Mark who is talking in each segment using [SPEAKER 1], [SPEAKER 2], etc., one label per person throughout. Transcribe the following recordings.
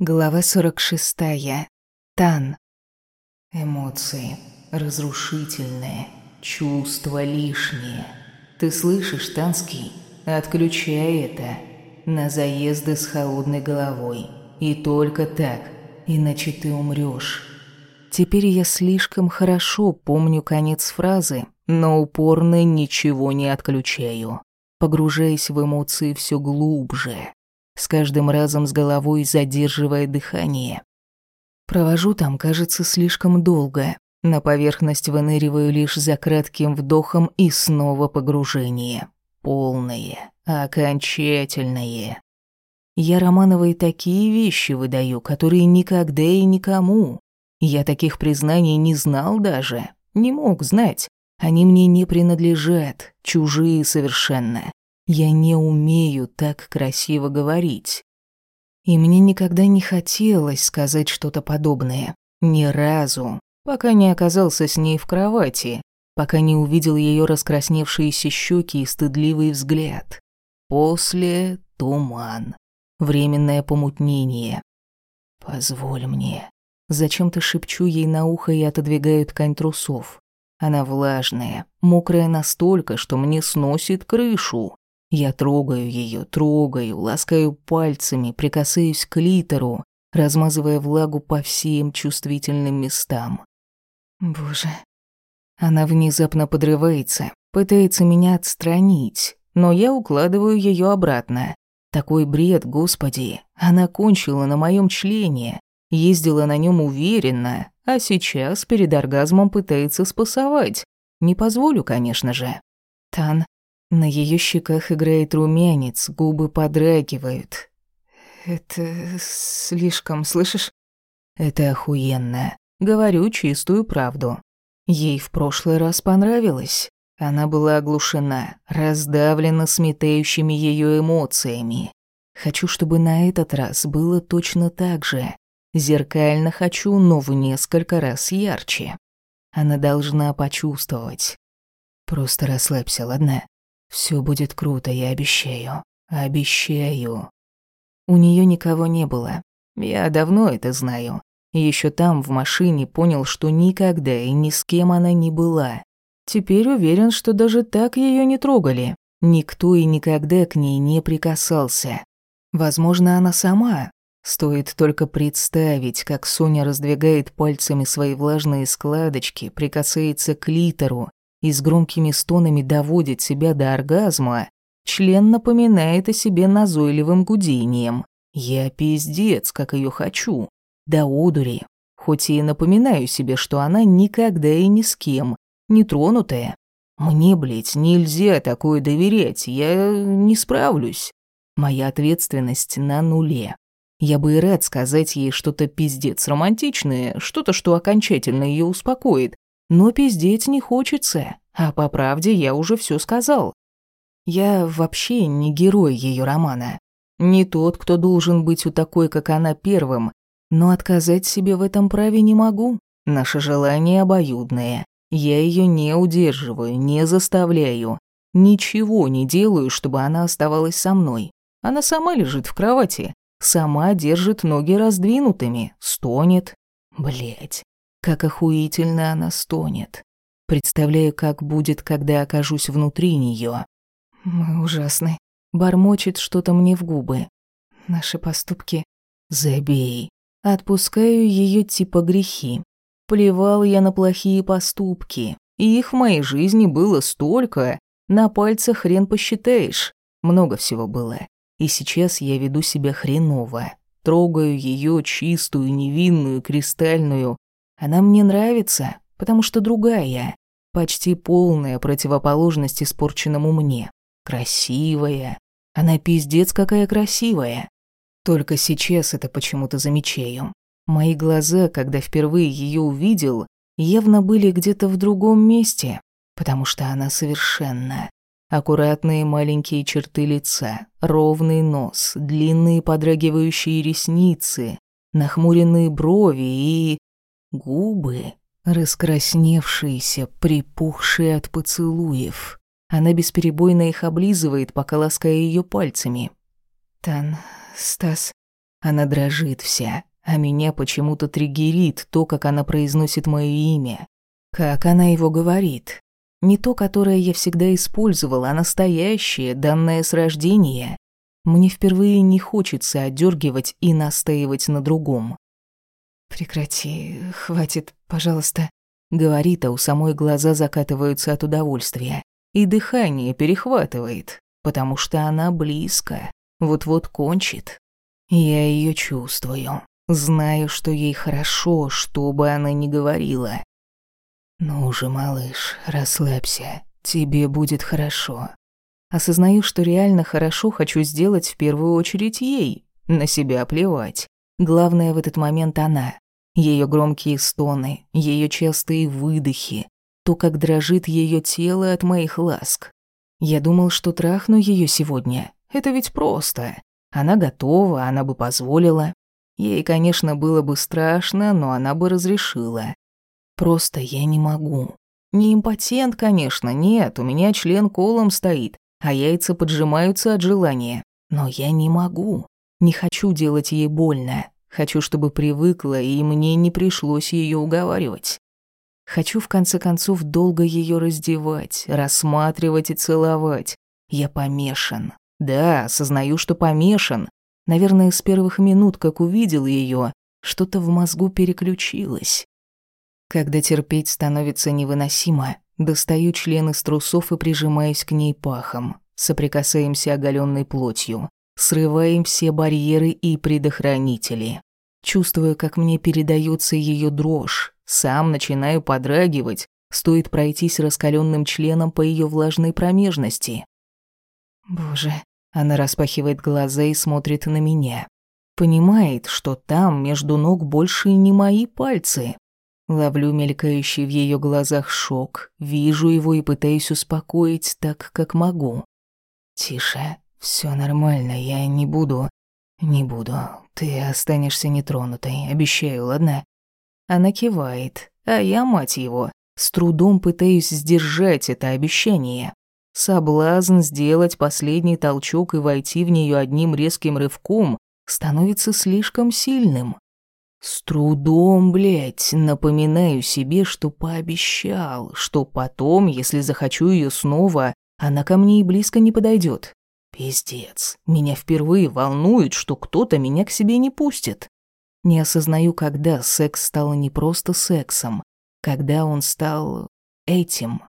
[SPEAKER 1] Глава 46. Тан.
[SPEAKER 2] Эмоции разрушительные, чувства лишние. Ты слышишь, Танский? Отключай это. На заезды с холодной головой. И только так, иначе ты умрёшь.
[SPEAKER 1] Теперь я слишком хорошо помню конец фразы, но упорно ничего не отключаю, погружаясь в эмоции всё глубже с каждым разом с головой задерживая дыхание. Провожу там, кажется, слишком долго. На поверхность выныриваю лишь за кратким вдохом и снова погружение. Полное, окончательное. Я Романовой такие вещи выдаю, которые никогда и никому. Я таких признаний не знал даже, не мог знать. Они мне не принадлежат, чужие совершенно. Я не умею так красиво говорить. И мне никогда не хотелось сказать что-то подобное. Ни разу. Пока не оказался с ней в кровати. Пока не увидел ее раскрасневшиеся щеки и стыдливый взгляд. После — туман. Временное помутнение. «Позволь мне». Зачем-то шепчу ей на ухо и отодвигаю ткань трусов. Она влажная, мокрая настолько, что мне сносит крышу. Я трогаю ее, трогаю, ласкаю пальцами, прикасаюсь к литеру, размазывая влагу по всем чувствительным местам. Боже. Она внезапно подрывается, пытается меня отстранить, но я укладываю ее обратно. Такой бред, господи. Она кончила на моем члене, ездила на нем уверенно, а сейчас перед оргазмом пытается спасовать. Не позволю, конечно же. Тан, на ее щеках играет румянец, губы подрагивают. Это слишком, слышишь? Это охуенно. Говорю чистую правду. Ей в прошлый раз понравилось. Она была оглушена, раздавлена сметающими ее эмоциями. Хочу, чтобы на этот раз было точно так же. Зеркально хочу, но в несколько раз ярче. Она должна почувствовать. Просто расслабься, ладно? Все будет круто, я обещаю. Обещаю. У нее никого не было. Я давно это знаю. Еще там, в машине, понял, что никогда и ни с кем она не была. Теперь уверен, что даже так ее не трогали. Никто и никогда к ней не прикасался. Возможно, она сама. Стоит только представить, как Соня раздвигает пальцами свои влажные складочки, прикасается к литеру, и с громкими стонами доводит себя до оргазма, член напоминает о себе назойливым гудением. Я пиздец, как ее хочу. До одури. Хоть и напоминаю себе, что она никогда и ни с кем, не тронутая. Мне, блядь, нельзя такое доверять, я не справлюсь. Моя ответственность на нуле. Я бы и рад сказать ей что-то пиздец романтичное, что-то, что окончательно ее успокоит, но пиздеть не хочется, а по правде я уже все сказал. Я вообще не герой ее романа. Не тот, кто должен быть у такой, как она, первым, но отказать себе в этом праве не могу. Наше желание обоюдное. Я ее не удерживаю, не заставляю. Ничего не делаю, чтобы она оставалась со мной. Она сама лежит в кровати, сама держит ноги раздвинутыми, стонет. Блять, как охуительно она стонет. Представляю, как будет, когда окажусь внутри нее. Мы ужасны. Бормочет что-то мне в губы. Наши поступки... Забей. Отпускаю ее типа грехи. Плевал я на плохие поступки. И их в моей жизни было столько. На пальцах хрен посчитаешь. Много всего было. И сейчас я веду себя хреново. Трогаю ее чистую, невинную, кристальную, она мне нравится, потому что другая, почти полная противоположность испорченному мне. Красивая. Она пиздец какая красивая. Только сейчас это почему-то замечаю. Мои глаза, когда впервые ее увидел, явно были где-то в другом месте, потому что она совершенно. Аккуратные маленькие черты лица, ровный нос, длинные подрагивающие ресницы, нахмуренные брови и... Губы, раскрасневшиеся, припухшие от поцелуев. Она бесперебойно их облизывает, пока лаская ее пальцами. «Тан, Стас, Она дрожит вся, а меня почему-то триггерит то, как она произносит мое имя. Как она его говорит. Не то, которое я всегда использовала, а настоящее, данное с рождения. Мне впервые не хочется отдергивать и настаивать на другом.
[SPEAKER 2] «Прекрати, хватит, пожалуйста», —
[SPEAKER 1] говорит, а у самой глаза закатываются от удовольствия. И дыхание перехватывает, потому что она близко, вот-вот кончит. Я ее чувствую, знаю, что ей хорошо, что бы она ни говорила. «Ну же, малыш, расслабься, тебе будет хорошо». Осознаю, что реально хорошо хочу сделать в первую очередь ей, на себя плевать. Главное в этот момент она. Ее громкие стоны, ее частые выдохи, то, как дрожит ее тело от моих ласк. Я думал, что трахну ее сегодня. Это ведь просто. Она готова, она бы позволила. Ей, конечно, было бы страшно, но она бы разрешила. Просто я не могу. Не импотент, конечно, нет, у меня член колом стоит, а яйца поджимаются от желания. Но я не могу. Не хочу делать ей больно. Хочу, чтобы привыкла, и мне не пришлось ее уговаривать. Хочу, в конце концов, долго ее раздевать, рассматривать и целовать. Я помешан. Да, осознаю, что помешан. Наверное, с первых минут, как увидел ее, что-то в мозгу переключилось. Когда терпеть становится невыносимо, достаю член из трусов и прижимаюсь к ней пахом. Соприкасаемся оголенной плотью. Срываем все барьеры и предохранители. Чувствую, как мне передается ее дрожь. Сам начинаю подрагивать. Стоит пройтись раскаленным членом по ее влажной промежности.
[SPEAKER 2] Боже.
[SPEAKER 1] Она распахивает глаза и смотрит на меня. Понимает, что там между ног больше не мои пальцы. Ловлю мелькающий в ее глазах шок, вижу его и пытаюсь успокоить так, как могу. «Тише, все нормально, я не буду. Не буду. Ты останешься нетронутой, обещаю, ладно? Она кивает, а я, мать его, с трудом пытаюсь сдержать это обещание. Соблазн сделать последний толчок и войти в нее одним резким рывком становится слишком сильным. С трудом, блядь, напоминаю себе, что пообещал, что потом, если захочу ее снова, она ко мне и близко не подойдет. Пиздец. Меня впервые волнует, что кто-то меня к себе не пустит. Не осознаю, когда секс стал не просто сексом, когда он стал этим.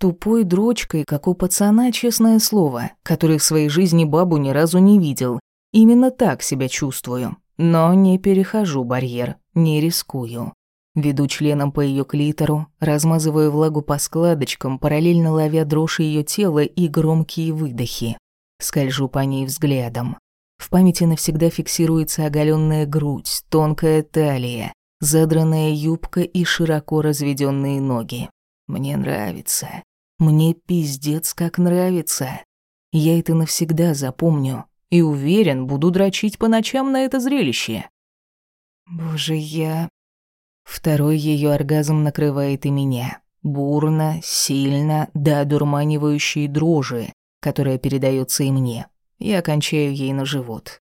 [SPEAKER 1] Тупой дрочкой, как у пацана, честное слово, который в своей жизни бабу ни разу не видел. Именно так себя чувствую. Но не перехожу барьер, не рискую. Веду членом по ее клитору, размазываю влагу по складочкам, параллельно ловя дрожь ее тела и громкие выдохи. Скольжу по ней взглядом. В памяти навсегда фиксируется оголенная грудь, тонкая талия, задранная юбка и широко разведенные ноги. Мне нравится. Мне пиздец как нравится. Я это навсегда запомню и уверен, буду дрочить по ночам на это зрелище.
[SPEAKER 2] Боже, я...
[SPEAKER 1] Второй ее оргазм накрывает и меня. Бурно, сильно, до одурманивающей дрожи, которая передается и мне. Я кончаю ей на живот.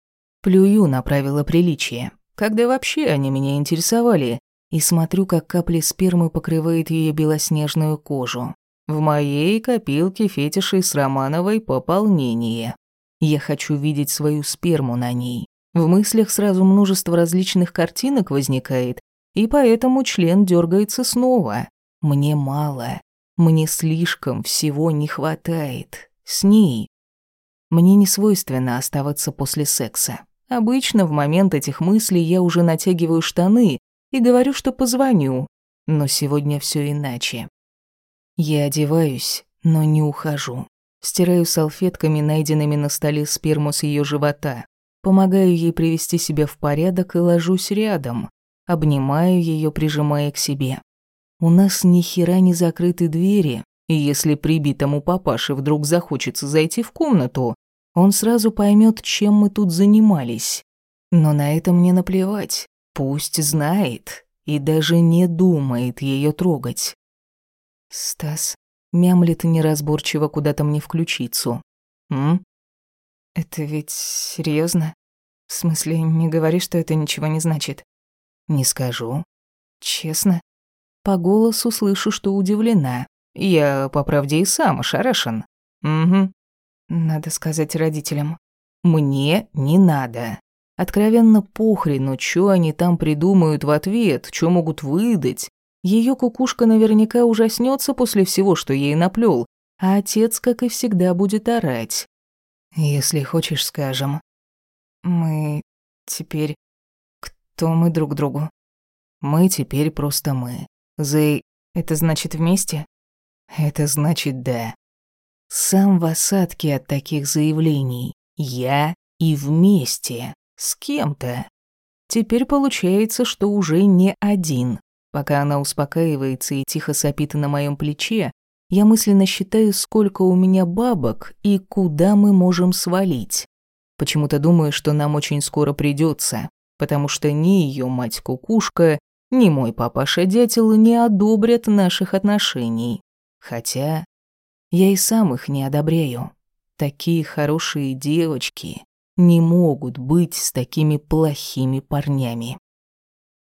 [SPEAKER 1] Плюю на правила приличия, когда вообще они меня интересовали, и смотрю, как капли спермы покрывают ее белоснежную кожу. В моей копилке фетишей с Романовой пополнение. Я хочу видеть свою сперму на ней. В мыслях сразу множество различных картинок возникает, и поэтому член дергается снова. Мне мало. Мне слишком всего не хватает с ней. Мне не свойственно оставаться после секса. Обычно в момент этих мыслей я уже натягиваю штаны и говорю, что позвоню, но сегодня все иначе. Я одеваюсь, но не ухожу. Стираю салфетками, найденными на столе сперму с ее живота. Помогаю ей привести себя в порядок и ложусь рядом. Обнимаю ее, прижимая к себе. У нас ни хера не закрыты двери, и если прибитому папаше вдруг захочется зайти в комнату, он сразу поймет, чем мы тут занимались. Но на это мне наплевать. Пусть знает и даже не думает ее трогать.
[SPEAKER 2] Стас
[SPEAKER 1] мямлет неразборчиво куда-то мне в ключицу. М?
[SPEAKER 2] Это ведь серьезно? В смысле, не говори, что это ничего не значит.
[SPEAKER 1] Не скажу.
[SPEAKER 2] Честно?
[SPEAKER 1] По голосу слышу, что удивлена. Я, по правде, и сам ошарашен. Угу.
[SPEAKER 2] Надо сказать родителям.
[SPEAKER 1] Мне не надо. Откровенно похрену, что они там придумают в ответ, что могут выдать. Ее кукушка наверняка ужаснется после всего, что ей наплел, а отец, как и всегда, будет орать. Если хочешь, скажем.
[SPEAKER 2] Мы теперь... Кто мы друг другу?
[SPEAKER 1] Мы теперь просто мы. Зэй...
[SPEAKER 2] Это значит вместе?
[SPEAKER 1] Это значит да. Сам в осадке от таких заявлений. Я и вместе. С кем-то. Теперь получается, что уже не один. Пока она успокаивается и тихо сопит на моем плече, я мысленно считаю, сколько у меня бабок и куда мы можем свалить. Почему-то думаю, что нам очень скоро придется, потому что ни ее мать-кукушка, ни мой папаша-дятел не одобрят наших отношений. Хотя я и сам их не одобряю. Такие хорошие девочки не могут быть с такими плохими парнями.